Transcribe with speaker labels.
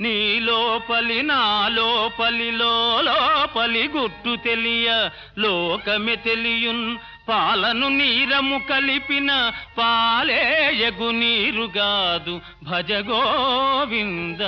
Speaker 1: నీ లోపలి నా లోపలి లోపలి గుట్టు తెలియ లోకమె తెలియున్ పాలను నీరము కలిపిన పాలే ఎగు నీరుగాదు భజ గోవింద